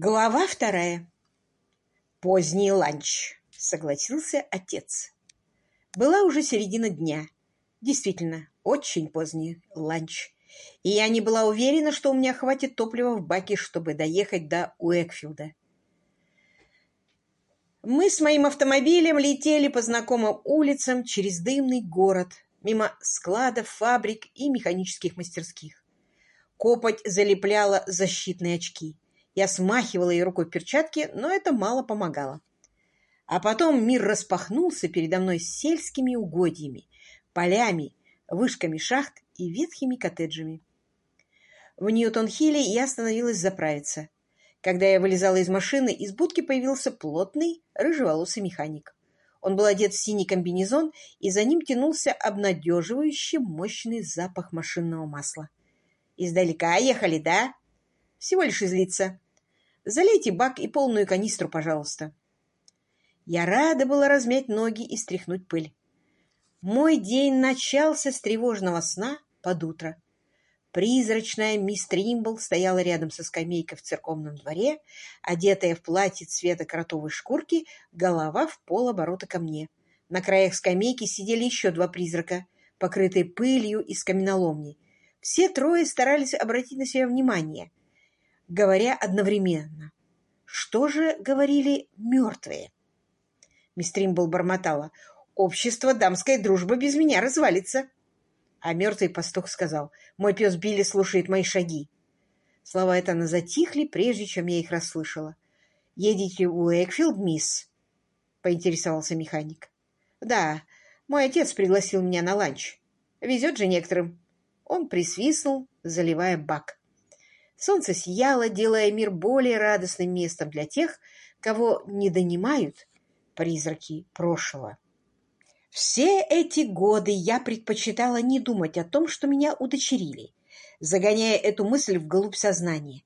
Глава вторая. Поздний ланч, согласился отец. Была уже середина дня. Действительно, очень поздний ланч. И я не была уверена, что у меня хватит топлива в баке, чтобы доехать до Уэкфилда. Мы с моим автомобилем летели по знакомым улицам через дымный город, мимо складов, фабрик и механических мастерских. Копоть залепляла защитные очки. Я смахивала ей рукой перчатки, но это мало помогало. А потом мир распахнулся передо мной сельскими угодьями, полями, вышками шахт и ветхими коттеджами. В Ньютон-Хилле я остановилась заправиться. Когда я вылезала из машины, из будки появился плотный, рыжеволосый механик. Он был одет в синий комбинезон, и за ним тянулся обнадеживающий мощный запах машинного масла. «Издалека ехали, да?» «Всего лишь из лица. Залейте бак и полную канистру, пожалуйста. Я рада была размять ноги и стряхнуть пыль. Мой день начался с тревожного сна под утро. Призрачная мисс Тримбл стояла рядом со скамейкой в церковном дворе, одетая в платье цвета кротовой шкурки, голова в полоборота ко мне. На краях скамейки сидели еще два призрака, покрытые пылью из каменоломни. Все трое старались обратить на себя внимание, говоря одновременно. Что же говорили мертвые? Мисс Тримбл бормотала. «Общество дамской дружбы без меня развалится». А мертвый пастух сказал. «Мой пес Билли слушает мои шаги». Слова это на затихли, прежде чем я их расслышала. «Едете в Уэкфилд, мисс?» — поинтересовался механик. «Да, мой отец пригласил меня на ланч. Везет же некоторым». Он присвистнул, заливая бак. Солнце сияло, делая мир более радостным местом для тех, кого не донимают призраки прошлого. Все эти годы я предпочитала не думать о том, что меня удочерили, загоняя эту мысль вглубь сознания.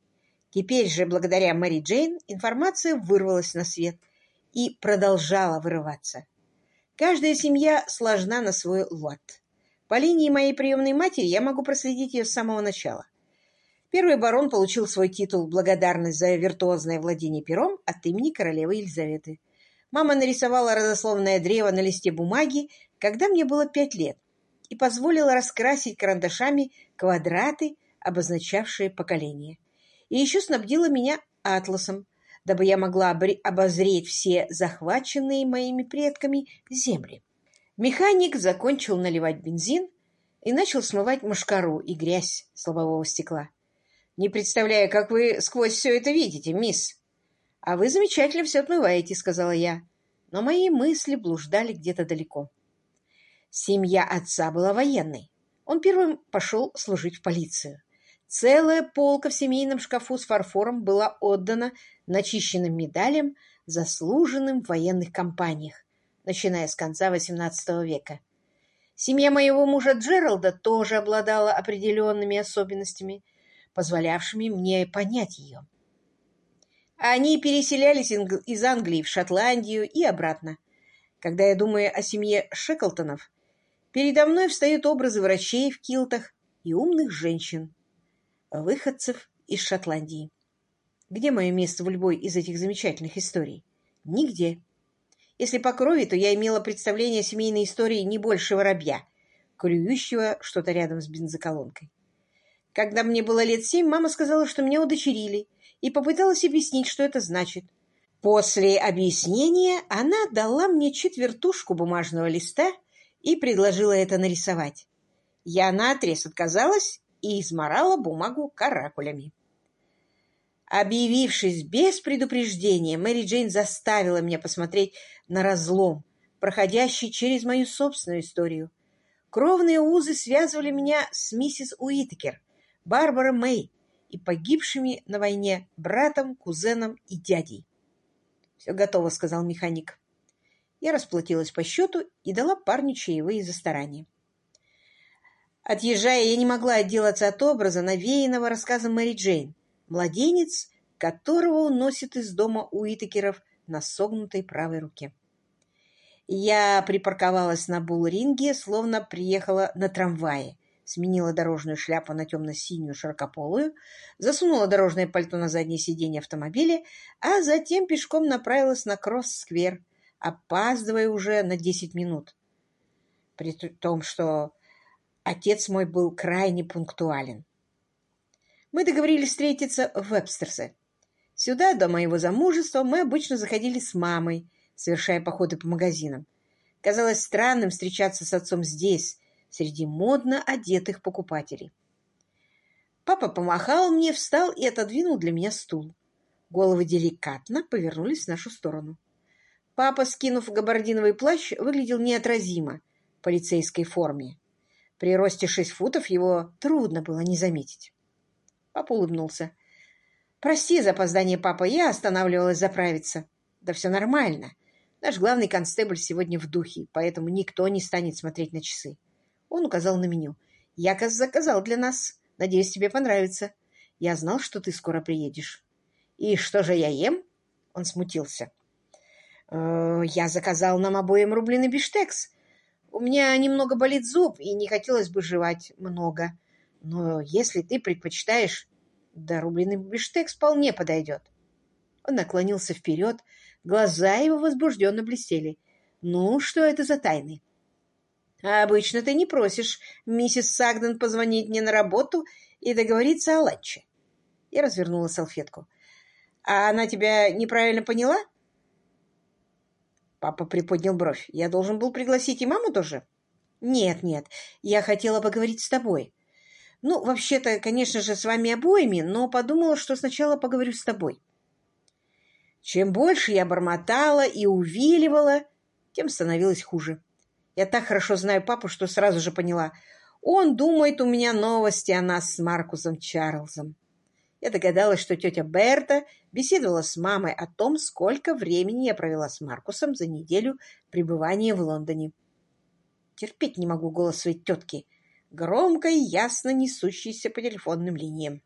Теперь же, благодаря Мэри Джейн, информация вырвалась на свет и продолжала вырываться. Каждая семья сложна на свой лад. По линии моей приемной матери я могу проследить ее с самого начала. Первый барон получил свой титул благодарность за виртуозное владение пером от имени королевы Елизаветы. Мама нарисовала родословное древо на листе бумаги, когда мне было пять лет, и позволила раскрасить карандашами квадраты, обозначавшие поколение. И еще снабдила меня атласом, дабы я могла обозреть все захваченные моими предками земли. Механик закончил наливать бензин и начал смывать мушкару и грязь с лобового стекла. Не представляю, как вы сквозь все это видите, мисс. А вы замечательно все отмываете, сказала я. Но мои мысли блуждали где-то далеко. Семья отца была военной. Он первым пошел служить в полицию. Целая полка в семейном шкафу с фарфором была отдана начищенным медалям, заслуженным в военных кампаниях, начиная с конца XVIII века. Семья моего мужа Джералда тоже обладала определенными особенностями, позволявшими мне понять ее. Они переселялись из Англии в Шотландию и обратно. Когда я думаю о семье Шеклтонов, передо мной встают образы врачей в килтах и умных женщин, выходцев из Шотландии. Где мое место в любой из этих замечательных историй? Нигде. Если по крови, то я имела представление о семейной истории не больше воробья, клюющего что-то рядом с бензоколонкой. Когда мне было лет семь, мама сказала, что меня удочерили, и попыталась объяснить, что это значит. После объяснения она дала мне четвертушку бумажного листа и предложила это нарисовать. Я наотрез отказалась и изморала бумагу каракулями. Объявившись без предупреждения, Мэри Джейн заставила меня посмотреть на разлом, проходящий через мою собственную историю. Кровные узы связывали меня с миссис Уиткер — Барбара Мэй и погибшими на войне братом, кузеном и дядей. «Все готово», — сказал механик. Я расплатилась по счету и дала парню чаевые за старание. Отъезжая, я не могла отделаться от образа, навеянного рассказом Мэри Джейн. Младенец, которого он носит из дома Уитакеров на согнутой правой руке. Я припарковалась на булринге, словно приехала на трамвае, сменила дорожную шляпу на темно-синюю широкополую, засунула дорожное пальто на заднее сиденье автомобиля, а затем пешком направилась на Кросс-сквер, опаздывая уже на десять минут. При том, что отец мой был крайне пунктуален. Мы договорились встретиться в Вебстерсе. Сюда, до моего замужества, мы обычно заходили с мамой, совершая походы по магазинам. Казалось странным встречаться с отцом здесь, среди модно одетых покупателей. Папа помахал мне, встал и отодвинул для меня стул. Головы деликатно повернулись в нашу сторону. Папа, скинув габардиновый плащ, выглядел неотразимо в полицейской форме. При росте шесть футов его трудно было не заметить. Папа улыбнулся. «Прости за опоздание, папа, я останавливалась заправиться». «Да все нормально. Наш главный констебль сегодня в духе, поэтому никто не станет смотреть на часы». Он указал на меню. «Я заказал для нас. Надеюсь, тебе понравится. Я знал, что ты скоро приедешь». «И что же я ем?» Он смутился. «Э, «Я заказал нам обоим рубленый биштекс. У меня немного болит зуб, и не хотелось бы жевать много. Но если ты предпочитаешь, да рубленый биштекс вполне подойдет. Он наклонился вперед, глаза его возбужденно блестели. Ну, что это за тайны? А обычно ты не просишь миссис Сагден позвонить мне на работу и договориться о ланче. Я развернула салфетку. А она тебя неправильно поняла? Папа приподнял бровь. Я должен был пригласить и маму тоже? Нет, нет, я хотела поговорить с тобой. Ну, вообще-то, конечно же, с вами обоими, но подумала, что сначала поговорю с тобой. Чем больше я бормотала и увиливала, тем становилось хуже. Я так хорошо знаю папу, что сразу же поняла. Он думает, у меня новости о нас с Маркусом Чарльзом. Я догадалась, что тетя Берта беседовала с мамой о том, сколько времени я провела с Маркусом за неделю пребывания в Лондоне. Терпеть не могу голос своей тетки громко и ясно несущийся по телефонным линиям.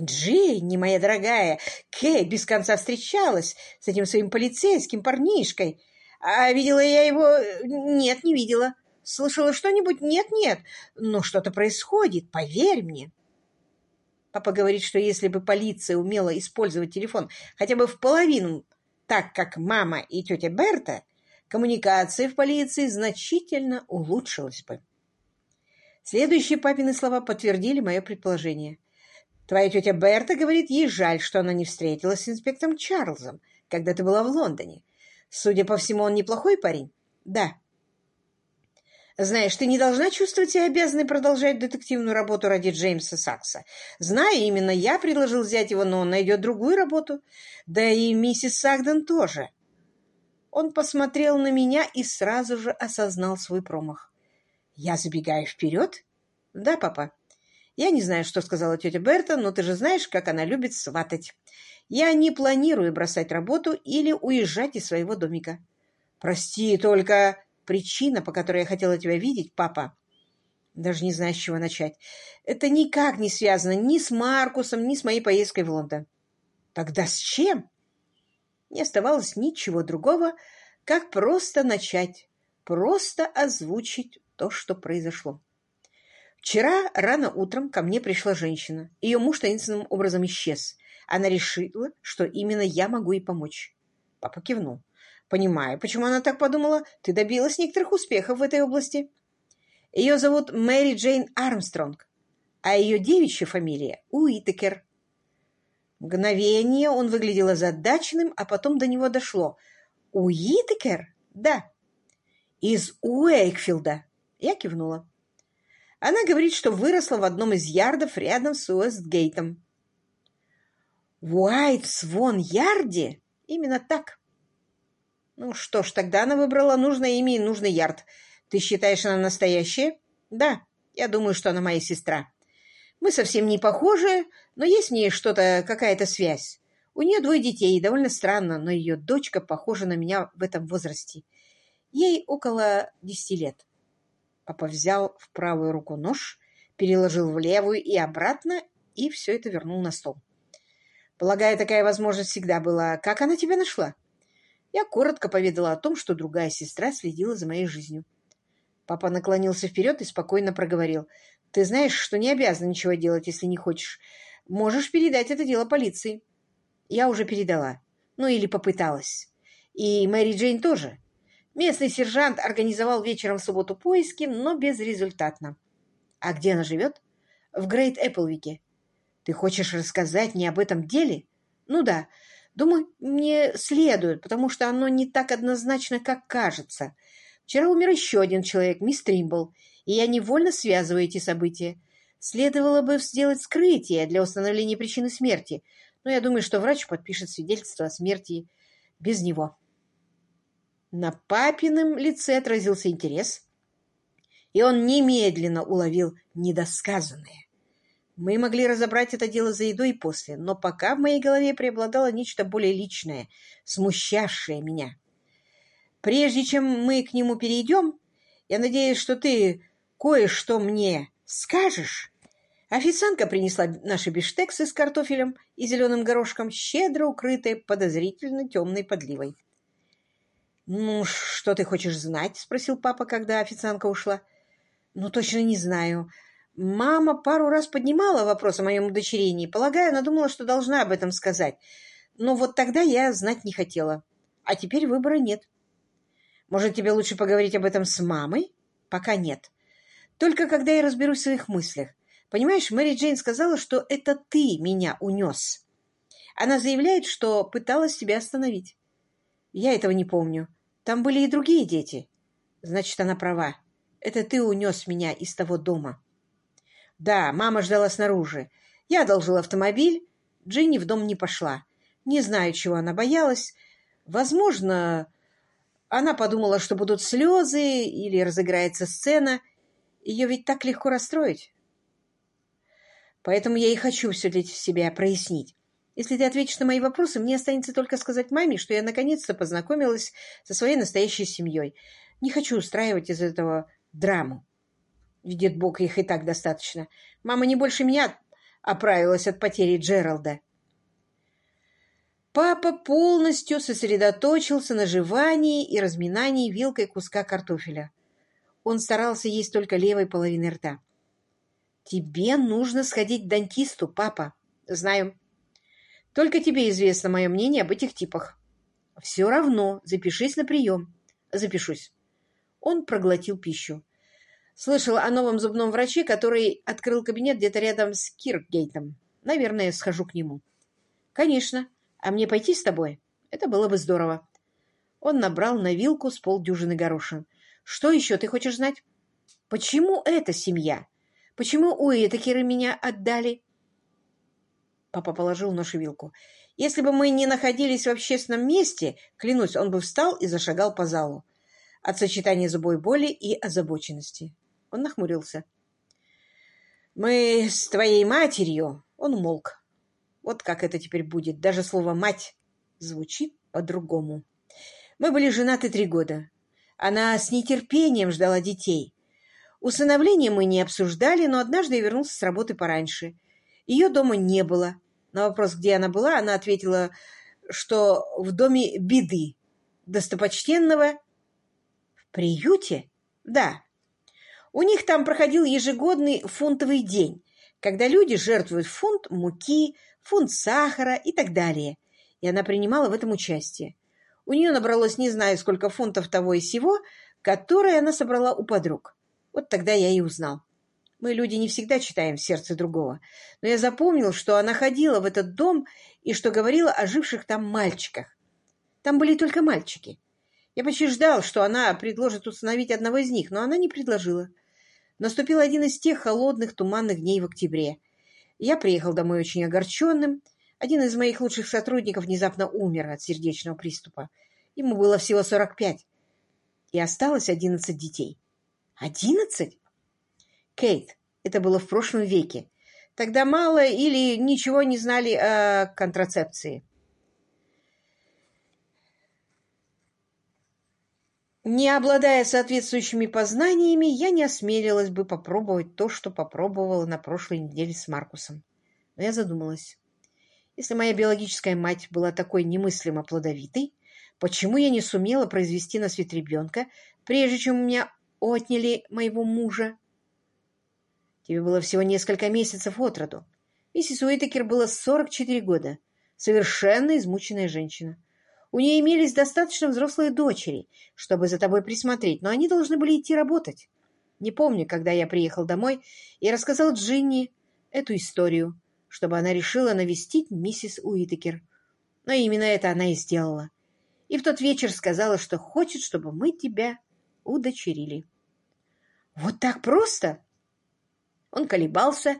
Джинни, моя дорогая, Кэй без конца встречалась с этим своим полицейским парнишкой. А видела я его? Нет, не видела. Слышала что-нибудь? Нет, нет. Но что-то происходит, поверь мне. Папа говорит, что если бы полиция умела использовать телефон хотя бы в половину так, как мама и тетя Берта, коммуникация в полиции значительно улучшилась бы. Следующие папины слова подтвердили мое предположение. Твоя тетя Берта говорит, ей жаль, что она не встретилась с инспектором Чарльзом, когда ты была в Лондоне. Судя по всему, он неплохой парень? Да. Знаешь, ты не должна чувствовать себя обязанной продолжать детективную работу ради Джеймса Сакса. Знаю, именно я предложил взять его, но он найдет другую работу. Да и миссис Сагден тоже. Он посмотрел на меня и сразу же осознал свой промах. Я забегаю вперед? Да, папа. Я не знаю, что сказала тетя Берта, но ты же знаешь, как она любит сватать. Я не планирую бросать работу или уезжать из своего домика. Прости, только причина, по которой я хотела тебя видеть, папа. Даже не знаю, с чего начать. Это никак не связано ни с Маркусом, ни с моей поездкой в Лондон. Тогда с чем? Не оставалось ничего другого, как просто начать, просто озвучить то, что произошло. Вчера рано утром ко мне пришла женщина. Ее муж таинственным образом исчез. Она решила, что именно я могу ей помочь. Папа кивнул. Понимаю, почему она так подумала. Ты добилась некоторых успехов в этой области. Ее зовут Мэри Джейн Армстронг, а ее девичья фамилия Уитекер. Мгновение он выглядел озадаченным, а потом до него дошло. Уитекер? Да. Из Уэйкфилда. Я кивнула. Она говорит, что выросла в одном из ярдов рядом с Уэстгейтом. В Уайт-Свон-Ярде? Именно так. Ну что ж, тогда она выбрала нужное имя и нужный ярд. Ты считаешь, она настоящая? Да, я думаю, что она моя сестра. Мы совсем не похожи, но есть в ней что-то, какая-то связь. У нее двое детей, и довольно странно, но ее дочка похожа на меня в этом возрасте. Ей около десяти лет. Папа взял в правую руку нож, переложил в левую и обратно, и все это вернул на стол. Полагаю, такая возможность всегда была. Как она тебя нашла? Я коротко поведала о том, что другая сестра следила за моей жизнью. Папа наклонился вперед и спокойно проговорил. «Ты знаешь, что не обязан ничего делать, если не хочешь. Можешь передать это дело полиции». «Я уже передала. Ну, или попыталась. И Мэри Джейн тоже. Местный сержант организовал вечером в субботу поиски, но безрезультатно. А где она живет? В Грейт Эпплвике. Ты хочешь рассказать мне об этом деле? Ну да. Думаю, мне следует, потому что оно не так однозначно, как кажется. Вчера умер еще один человек, мисс Тримбл, и я невольно связываю эти события. Следовало бы сделать скрытие для установления причины смерти, но я думаю, что врач подпишет свидетельство о смерти без него. На папином лице отразился интерес, и он немедленно уловил недосказанное. Мы могли разобрать это дело за едой и после, но пока в моей голове преобладало нечто более личное, смущавшее меня. Прежде чем мы к нему перейдем, я надеюсь, что ты кое-что мне скажешь. Официантка принесла наши биштексы с картофелем и зеленым горошком, щедро укрытые подозрительно темной подливой. «Ну, что ты хочешь знать?» — спросил папа, когда официантка ушла. «Ну, точно не знаю. Мама пару раз поднимала вопрос о моем удочерении. Полагаю, она думала, что должна об этом сказать. Но вот тогда я знать не хотела. А теперь выбора нет. Может, тебе лучше поговорить об этом с мамой? Пока нет. Только когда я разберусь в своих мыслях. Понимаешь, Мэри Джейн сказала, что это ты меня унес. Она заявляет, что пыталась тебя остановить. Я этого не помню. Там были и другие дети. Значит, она права. Это ты унес меня из того дома. Да, мама ждала снаружи. Я одолжил автомобиль. Джинни в дом не пошла. Не знаю, чего она боялась. Возможно, она подумала, что будут слезы или разыграется сцена. Ее ведь так легко расстроить. Поэтому я и хочу все для себя прояснить. Если ты ответишь на мои вопросы, мне останется только сказать маме, что я наконец-то познакомилась со своей настоящей семьей. Не хочу устраивать из этого драму. Видит Бог, их и так достаточно. Мама не больше меня оправилась от потери Джералда. Папа полностью сосредоточился на жевании и разминании вилкой куска картофеля. Он старался есть только левой половиной рта. «Тебе нужно сходить к дантисту, папа». «Знаю. Только тебе известно мое мнение об этих типах». «Все равно. Запишись на прием». «Запишусь». Он проглотил пищу. Слышал о новом зубном враче, который открыл кабинет где-то рядом с Киркгейтом. Наверное, схожу к нему. Конечно. А мне пойти с тобой? Это было бы здорово. Он набрал на вилку с полдюжины горошин. Что еще ты хочешь знать? Почему эта семья? Почему Уитакеры меня отдали? Папа положил нож и вилку. Если бы мы не находились в общественном месте, клянусь, он бы встал и зашагал по залу. От сочетания зубой боли и озабоченности. Он нахмурился. «Мы с твоей матерью...» Он молк. Вот как это теперь будет. Даже слово «мать» звучит по-другому. Мы были женаты три года. Она с нетерпением ждала детей. Усыновление мы не обсуждали, но однажды я вернулся с работы пораньше. Ее дома не было. На вопрос, где она была, она ответила, что в доме беды. Достопочтенного... В приюте? Да. У них там проходил ежегодный фунтовый день, когда люди жертвуют фунт муки, фунт сахара и так далее. И она принимала в этом участие. У нее набралось не знаю сколько фунтов того и сего, которые она собрала у подруг. Вот тогда я и узнал. Мы, люди, не всегда читаем в сердце другого. Но я запомнил, что она ходила в этот дом и что говорила о живших там мальчиках. Там были только мальчики. Я почти ждал, что она предложит установить одного из них, но она не предложила. Наступил один из тех холодных, туманных дней в октябре. Я приехал домой очень огорченным. Один из моих лучших сотрудников внезапно умер от сердечного приступа. Ему было всего 45. И осталось 11 детей. Одиннадцать? Кейт, это было в прошлом веке. Тогда мало или ничего не знали о контрацепции. Не обладая соответствующими познаниями, я не осмелилась бы попробовать то, что попробовала на прошлой неделе с Маркусом. Но я задумалась. Если моя биологическая мать была такой немыслимо плодовитой, почему я не сумела произвести на свет ребенка, прежде чем у меня отняли моего мужа. Тебе было всего несколько месяцев от роду. Миссис Уитакер было 44 года. Совершенно измученная женщина. У нее имелись достаточно взрослые дочери, чтобы за тобой присмотреть, но они должны были идти работать. Не помню, когда я приехал домой и рассказал Джинни эту историю, чтобы она решила навестить миссис Уитакер. Но именно это она и сделала. И в тот вечер сказала, что хочет, чтобы мы тебя удочерили. Вот так просто? Он колебался,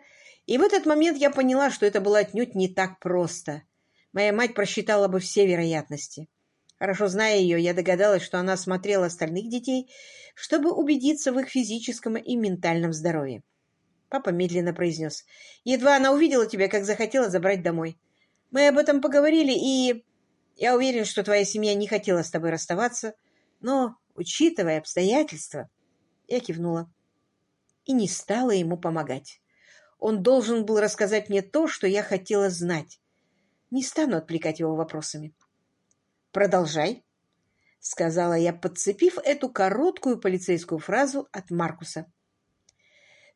и в этот момент я поняла, что это было отнюдь не так просто. Моя мать просчитала бы все вероятности. Хорошо зная ее, я догадалась, что она смотрела остальных детей, чтобы убедиться в их физическом и ментальном здоровье. Папа медленно произнес. «Едва она увидела тебя, как захотела забрать домой. Мы об этом поговорили, и я уверен, что твоя семья не хотела с тобой расставаться, но, учитывая обстоятельства...» Я кивнула и не стала ему помогать. Он должен был рассказать мне то, что я хотела знать. Не стану отвлекать его вопросами. «Продолжай», — сказала я, подцепив эту короткую полицейскую фразу от Маркуса.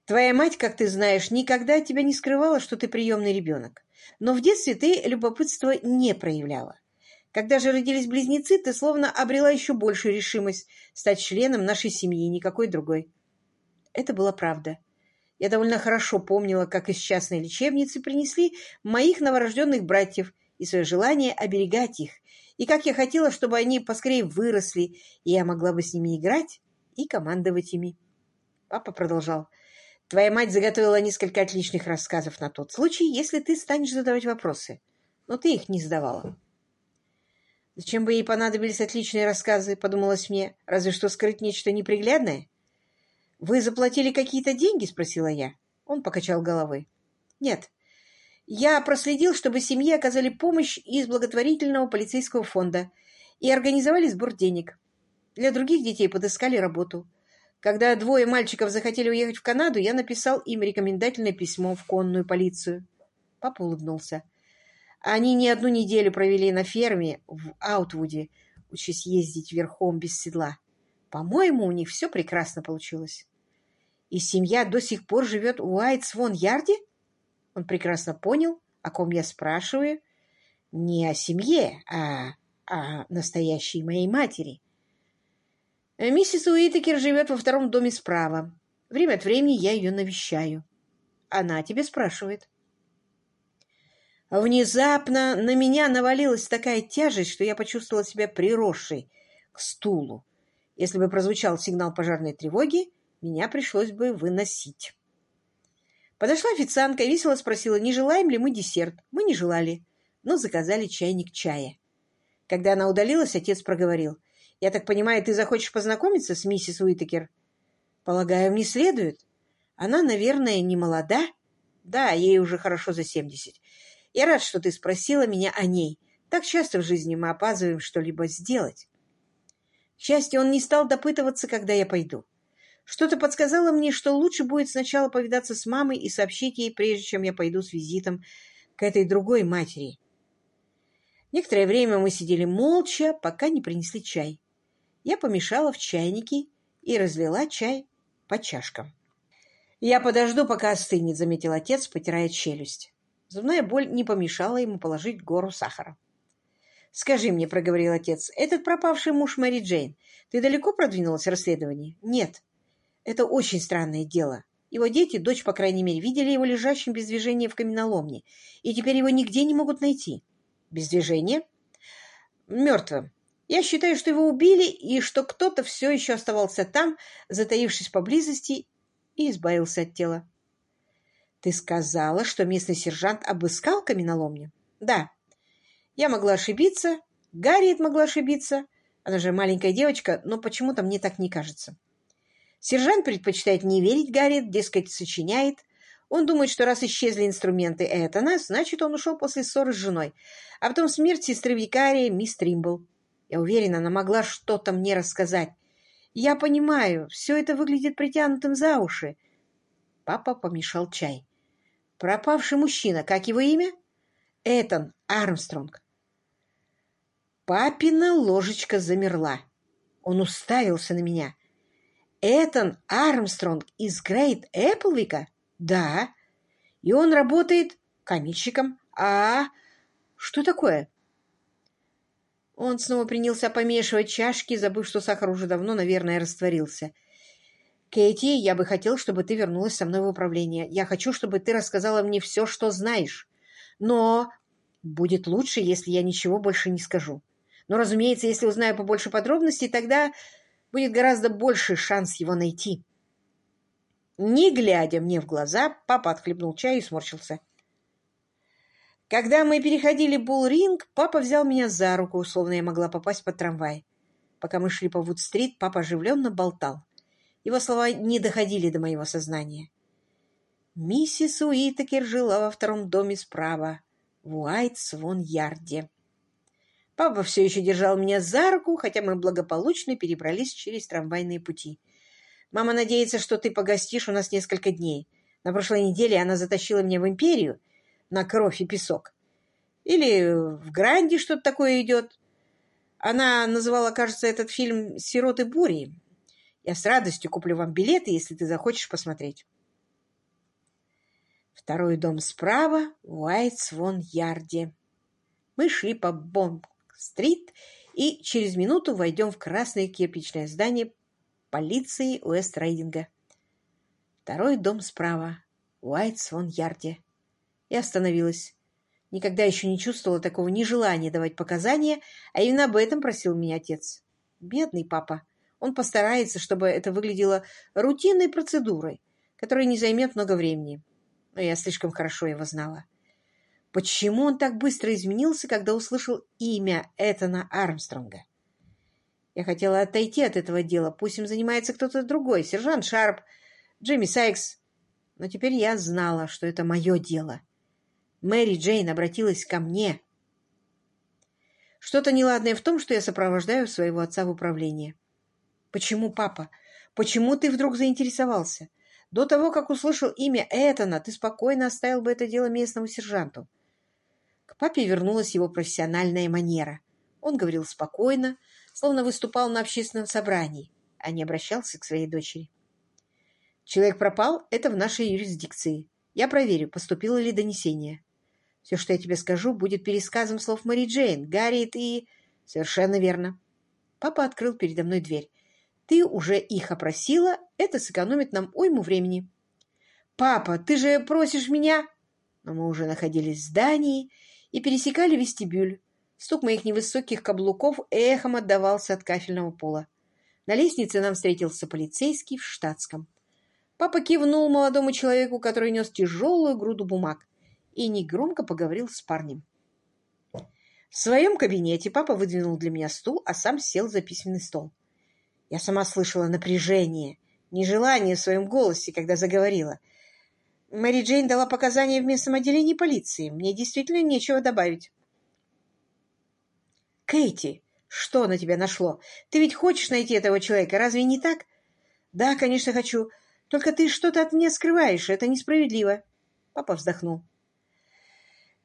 «Твоя мать, как ты знаешь, никогда от тебя не скрывала, что ты приемный ребенок. Но в детстве ты любопытство не проявляла. Когда же родились близнецы, ты словно обрела еще большую решимость стать членом нашей семьи, никакой другой. Это была правда. Я довольно хорошо помнила, как из частной лечебницы принесли моих новорожденных братьев и свое желание оберегать их, и как я хотела, чтобы они поскорее выросли, и я могла бы с ними играть и командовать ими. Папа продолжал. Твоя мать заготовила несколько отличных рассказов на тот случай, если ты станешь задавать вопросы. Но ты их не задавала. Зачем бы ей понадобились отличные рассказы, подумалось мне, разве что скрыть нечто неприглядное? «Вы заплатили какие-то деньги?» — спросила я. Он покачал головой. «Нет. Я проследил, чтобы семье оказали помощь из благотворительного полицейского фонда и организовали сбор денег. Для других детей подыскали работу. Когда двое мальчиков захотели уехать в Канаду, я написал им рекомендательное письмо в конную полицию». Папа улыбнулся. Они не одну неделю провели на ферме в Аутвуде, учась ездить верхом без седла. По-моему, у них все прекрасно получилось. И семья до сих пор живет в Уайтс-Вон-Ярде? Он прекрасно понял, о ком я спрашиваю. Не о семье, а о настоящей моей матери. Миссис Уитакер живет во втором доме справа. Время от времени я ее навещаю. Она тебе спрашивает. Внезапно на меня навалилась такая тяжесть, что я почувствовала себя приросшей к стулу. Если бы прозвучал сигнал пожарной тревоги, меня пришлось бы выносить. Подошла официантка и весело спросила, не желаем ли мы десерт. Мы не желали, но заказали чайник чая. Когда она удалилась, отец проговорил. «Я так понимаю, ты захочешь познакомиться с миссис Уитакер?» «Полагаю, не следует. Она, наверное, не молода?» «Да, ей уже хорошо за семьдесят. Я рад, что ты спросила меня о ней. Так часто в жизни мы опаздываем что-либо сделать». К счастью, он не стал допытываться, когда я пойду. Что-то подсказало мне, что лучше будет сначала повидаться с мамой и сообщить ей, прежде чем я пойду с визитом к этой другой матери. Некоторое время мы сидели молча, пока не принесли чай. Я помешала в чайнике и разлила чай по чашкам. «Я подожду, пока остынет», — заметил отец, потирая челюсть. Зубная боль не помешала ему положить гору сахара. «Скажи мне», — проговорил отец, — «этот пропавший муж Мэри Джейн, ты далеко продвинулась в расследовании?» «Нет. Это очень странное дело. Его дети, дочь, по крайней мере, видели его лежащим без движения в каменоломне, и теперь его нигде не могут найти. Без движения? Мертвым. Я считаю, что его убили, и что кто-то все еще оставался там, затаившись поблизости, и избавился от тела. Ты сказала, что местный сержант обыскал каменоломню? Да. Я могла ошибиться, Гарриет могла ошибиться. Она же маленькая девочка, но почему-то мне так не кажется. Сержант предпочитает не верить Гарри, дескать, сочиняет. Он думает, что раз исчезли инструменты Этана, значит, он ушел после ссоры с женой. А потом смерть сестры викария, мисс Тримбл. Я уверена, она могла что-то мне рассказать. Я понимаю, все это выглядит притянутым за уши. Папа помешал чай. Пропавший мужчина, как его имя? Этан Армстронг. Папина ложечка замерла. Он уставился на меня. Этан Армстронг из Грейт Эпплвика? Да. И он работает каменщиком. А что такое? Он снова принялся помешивать чашки, забыв, что сахар уже давно, наверное, растворился. «Кэти, я бы хотел, чтобы ты вернулась со мной в управление. Я хочу, чтобы ты рассказала мне все, что знаешь. Но будет лучше, если я ничего больше не скажу. Но, разумеется, если узнаю побольше подробностей, тогда будет гораздо больше шанс его найти». Не глядя мне в глаза, папа отхлебнул чай и сморщился. Когда мы переходили Булл-Ринг, папа взял меня за руку, словно я могла попасть под трамвай. Пока мы шли по Вуд-стрит, папа оживленно болтал. Его слова не доходили до моего сознания. Миссис Уитакер жила во втором доме справа, в Уайт-Свон-Ярде. Папа все еще держал меня за руку, хотя мы благополучно перебрались через трамвайные пути. «Мама надеется, что ты погостишь у нас несколько дней. На прошлой неделе она затащила меня в империю, на кровь и песок. Или в Гранде что-то такое идет. Она называла, кажется, этот фильм «Сироты бури». Я с радостью куплю вам билеты, если ты захочешь посмотреть. Второй дом справа, Уайт-Свон-Ярде. Мы шли по Бонг-стрит и через минуту войдем в красное кирпичное здание полиции Уэст-Рейдинга. Второй дом справа, Уайт-Свон-Ярде и остановилась. Никогда еще не чувствовала такого нежелания давать показания, а именно об этом просил меня отец. Бедный папа. Он постарается, чтобы это выглядело рутинной процедурой, которая не займет много времени. Но я слишком хорошо его знала. Почему он так быстро изменился, когда услышал имя Этана Армстронга? Я хотела отойти от этого дела, пусть им занимается кто-то другой, сержант Шарп, Джимми Сайкс. Но теперь я знала, что это мое дело — Мэри Джейн обратилась ко мне. Что-то неладное в том, что я сопровождаю своего отца в управление. Почему, папа? Почему ты вдруг заинтересовался? До того, как услышал имя Этана, ты спокойно оставил бы это дело местному сержанту. К папе вернулась его профессиональная манера. Он говорил спокойно, словно выступал на общественном собрании, а не обращался к своей дочери. Человек пропал — это в нашей юрисдикции. Я проверю, поступило ли донесение. Все, что я тебе скажу, будет пересказом слов Мэри Джейн, Гарриет и... Совершенно верно. Папа открыл передо мной дверь. Ты уже их опросила, это сэкономит нам уйму времени. Папа, ты же просишь меня... Но мы уже находились в здании и пересекали вестибюль. Стук моих невысоких каблуков эхом отдавался от кафельного пола. На лестнице нам встретился полицейский в штатском. Папа кивнул молодому человеку, который нес тяжелую груду бумаг и негромко поговорил с парнем. В своем кабинете папа выдвинул для меня стул, а сам сел за письменный стол. Я сама слышала напряжение, нежелание в своем голосе, когда заговорила. Мэри Джейн дала показания в местном отделении полиции. Мне действительно нечего добавить. Кейти, что на тебя нашло? Ты ведь хочешь найти этого человека, разве не так? Да, конечно, хочу. Только ты что-то от меня скрываешь, это несправедливо. Папа вздохнул.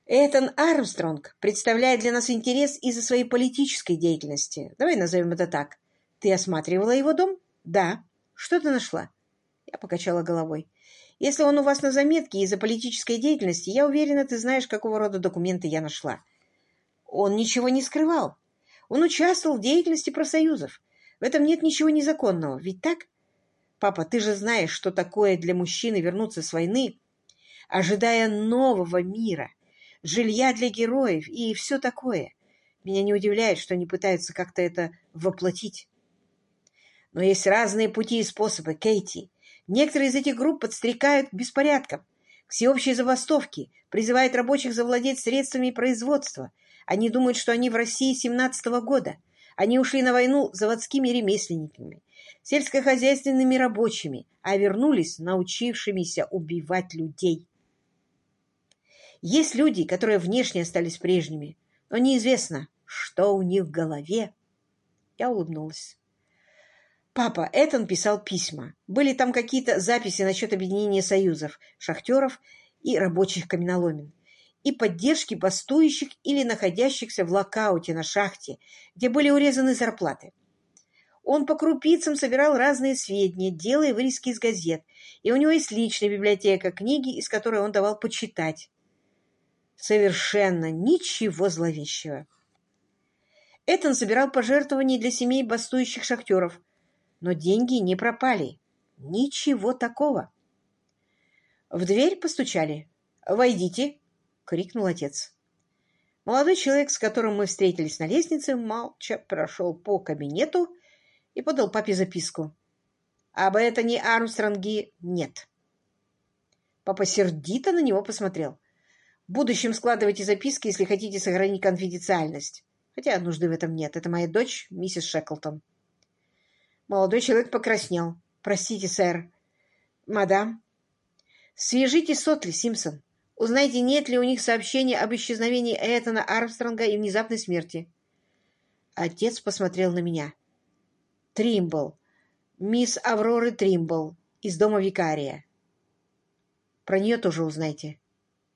Этан Армстронг представляет для нас интерес из-за своей политической деятельности. Давай назовем это так. Ты осматривала его дом? Да. Что ты нашла? Я покачала головой. Если он у вас на заметке из-за политической деятельности, я уверена, ты знаешь, какого рода документы я нашла. Он ничего не скрывал. Он участвовал в деятельности профсоюзов. В этом нет ничего незаконного, ведь так? Папа, ты же знаешь, что такое для мужчины вернуться с войны, ожидая нового мира, жилья для героев и все такое. Меня не удивляет, что они пытаются как-то это воплотить. Но есть разные пути и способы, Кейти. Некоторые из этих групп подстрекают к беспорядкам, к всеобщей забастовке, призывают рабочих завладеть средствами производства. Они думают, что они в России 17 -го года. Они ушли на войну заводскими ремесленниками, сельскохозяйственными рабочими, а вернулись научившимися убивать людей. Есть люди, которые внешне остались прежними, но неизвестно, что у них в голове. Я улыбнулась. Папа, Этан писал письма. Были там какие-то записи насчет объединения союзов, шахтеров и рабочих каменоломен, и поддержки бастующих или находящихся в локауте на шахте, где были урезаны зарплаты. Он по крупицам собирал разные сведения, делая вырезки из газет, и у него есть личная библиотека, книги, из которой он давал почитать. Совершенно ничего зловещего. Этон собирал пожертвования для семей бастующих шахтеров, но деньги не пропали. Ничего такого. В дверь постучали. «Войдите!» — крикнул отец. Молодой человек, с которым мы встретились на лестнице, молча прошел по кабинету и подал папе записку. Об это не Армстронги нет. Папа сердито на него посмотрел. В будущем складывайте записки, если хотите сохранить конфиденциальность. Хотя нужды в этом нет. Это моя дочь, миссис Шеклтон. Молодой человек покраснел. Простите, сэр. Мадам, Свяжитесь с Отли, Симпсон. Узнайте, нет ли у них сообщения об исчезновении Этана Армстронга и внезапной смерти. Отец посмотрел на меня. Тримбл. Мисс Авроры Тримбл. Из дома викария. Про нее тоже узнайте.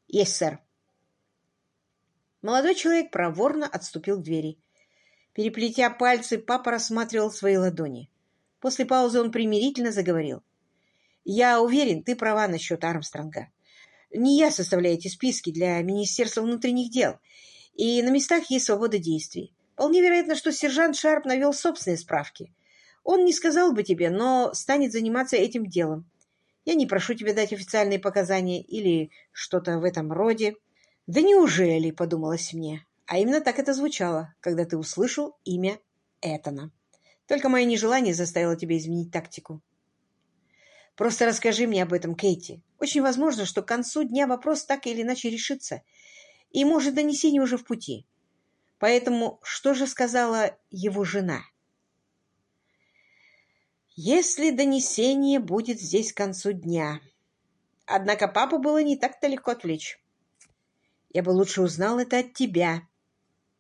Есть, сэр. Молодой человек проворно отступил к двери. Переплетя пальцы, папа рассматривал свои ладони. После паузы он примирительно заговорил. Я уверен, ты права насчет Армстронга. Не я составляю эти списки для Министерства внутренних дел, и на местах есть свобода действий. Вполне вероятно, что сержант Шарп навел собственные справки. Он не сказал бы тебе, но станет заниматься этим делом. Я не прошу тебя дать официальные показания или что-то в этом роде. Да неужели, подумалось мне. А именно так это звучало, когда ты услышал имя Этана. Только мое нежелание заставило тебя изменить тактику. Просто расскажи мне об этом, Кейти. Очень возможно, что к концу дня вопрос так или иначе решится, и, может, донесение уже в пути. Поэтому что же сказала его жена? Если донесение будет здесь к концу дня. Однако папу было не так-то легко отвлечь. Я бы лучше узнал это от тебя.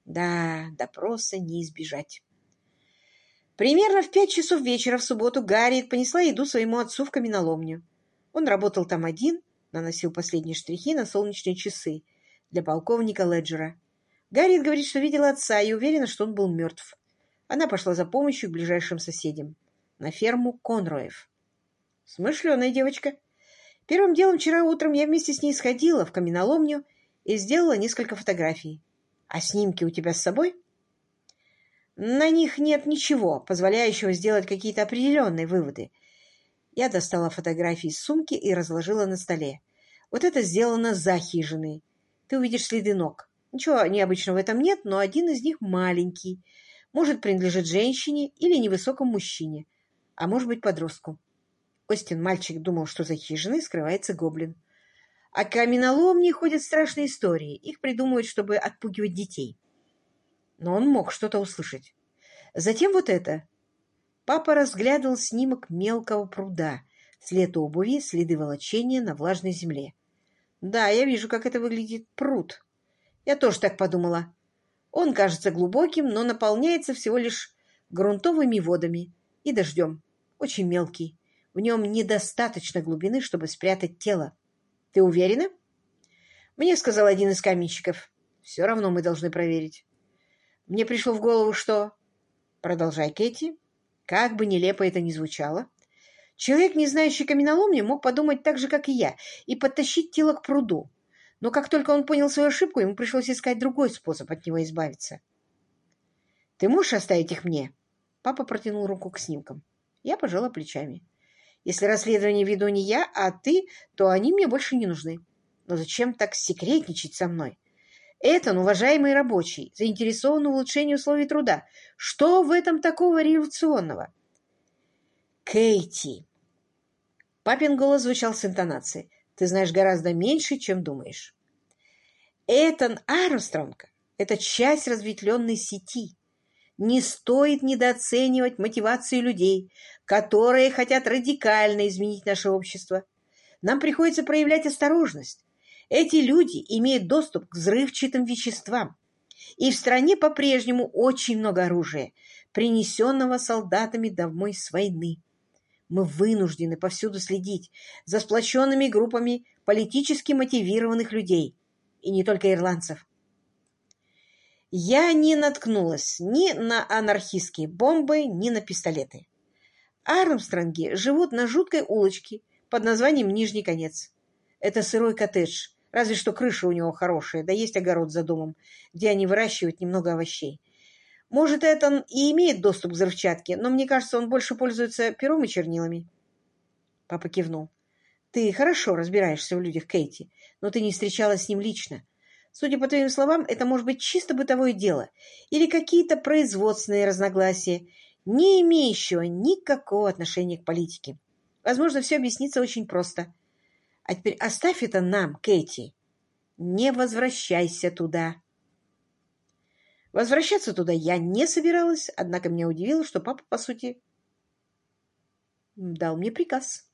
Да, допроса не избежать. Примерно в пять часов вечера в субботу Гарриет понесла еду своему отцу в каменоломню. Он работал там один, наносил последние штрихи на солнечные часы для полковника Леджера. Гарриет говорит, что видела отца и уверена, что он был мертв. Она пошла за помощью к ближайшим соседям, на ферму Конроев. Смышленая девочка. Первым делом вчера утром я вместе с ней сходила в каменоломню и сделала несколько фотографий. А снимки у тебя с собой? На них нет ничего, позволяющего сделать какие-то определенные выводы. Я достала фотографии из сумки и разложила на столе. Вот это сделано за хижиной. Ты увидишь следы ног. Ничего необычного в этом нет, но один из них маленький. Может, принадлежит женщине или невысокому мужчине, а может быть, подростку. Остин, мальчик, думал, что за хижиной скрывается гоблин. А каменоломни ходят страшные истории. Их придумывают, чтобы отпугивать детей но он мог что-то услышать. Затем вот это. Папа разглядывал снимок мелкого пруда, след обуви, следы волочения на влажной земле. Да, я вижу, как это выглядит пруд. Я тоже так подумала. Он кажется глубоким, но наполняется всего лишь грунтовыми водами и дождем. Очень мелкий. В нем недостаточно глубины, чтобы спрятать тело. Ты уверена? Мне сказал один из каменщиков. Все равно мы должны проверить. Мне пришло в голову, что... Продолжай, Кэти. Как бы нелепо это ни звучало, человек, не знающий каменоломни, мог подумать так же, как и я, и подтащить тело к пруду. Но как только он понял свою ошибку, ему пришлось искать другой способ от него избавиться. «Ты можешь оставить их мне?» Папа протянул руку к снимкам. Я пожала плечами. «Если расследование веду не я, а ты, то они мне больше не нужны. Но зачем так секретничать со мной? Этон, уважаемый рабочий, заинтересован в улучшении условий труда. Что в этом такого революционного? Кейти. Папин голос звучал с интонацией. Ты знаешь гораздо меньше, чем думаешь. Этон Армстронг — это часть разветвленной сети. Не стоит недооценивать мотивацию людей, которые хотят радикально изменить наше общество. Нам приходится проявлять осторожность, эти люди имеют доступ к взрывчатым веществам. И в стране по-прежнему очень много оружия, принесенного солдатами домой с войны. Мы вынуждены повсюду следить за сплоченными группами политически мотивированных людей, и не только ирландцев. Я не наткнулась ни на анархистские бомбы, ни на пистолеты. Армстронги живут на жуткой улочке под названием Нижний конец. Это сырой коттедж, разве что крыша у него хорошая, да есть огород за домом, где они выращивают немного овощей. Может, это и имеет доступ к взрывчатке, но мне кажется, он больше пользуется пером и чернилами. Папа кивнул. Ты хорошо разбираешься в людях, Кейти, но ты не встречалась с ним лично. Судя по твоим словам, это может быть чисто бытовое дело или какие-то производственные разногласия, не имеющего никакого отношения к политике. Возможно, все объяснится очень просто. А теперь оставь это нам, Кэти. Не возвращайся туда. Возвращаться туда я не собиралась, однако меня удивило, что папа, по сути, дал мне приказ.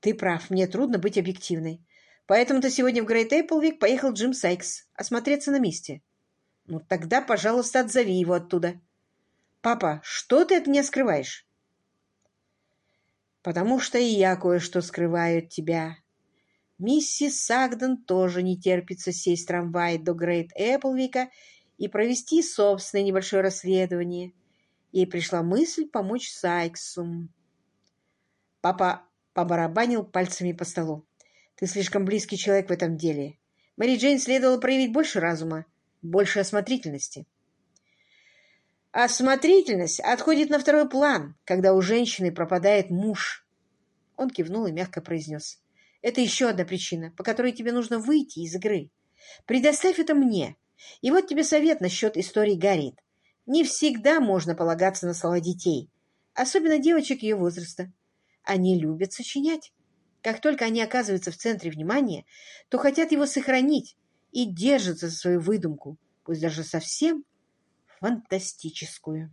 Ты прав, мне трудно быть объективной. Поэтому-то сегодня в Грейт Эйплвик поехал Джим Сайкс осмотреться на месте. Ну, тогда, пожалуйста, отзови его оттуда. Папа, что ты от меня скрываешь? Потому что и я кое-что скрываю от тебя. Миссис Сагден тоже не терпится сесть в трамвай до Грейт Эпплвика и провести собственное небольшое расследование. Ей пришла мысль помочь Сайксу. Папа побарабанил пальцами по столу. «Ты слишком близкий человек в этом деле. Мэри Джейн следовало проявить больше разума, больше осмотрительности». Осмотрительность отходит на второй план, когда у женщины пропадает муж. Он кивнул и мягко произнес. Это еще одна причина, по которой тебе нужно выйти из игры. Предоставь это мне. И вот тебе совет насчет истории Гарриет. Не всегда можно полагаться на слова детей, особенно девочек ее возраста. Они любят сочинять. Как только они оказываются в центре внимания, то хотят его сохранить и держатся за свою выдумку, пусть даже совсем фантастическую.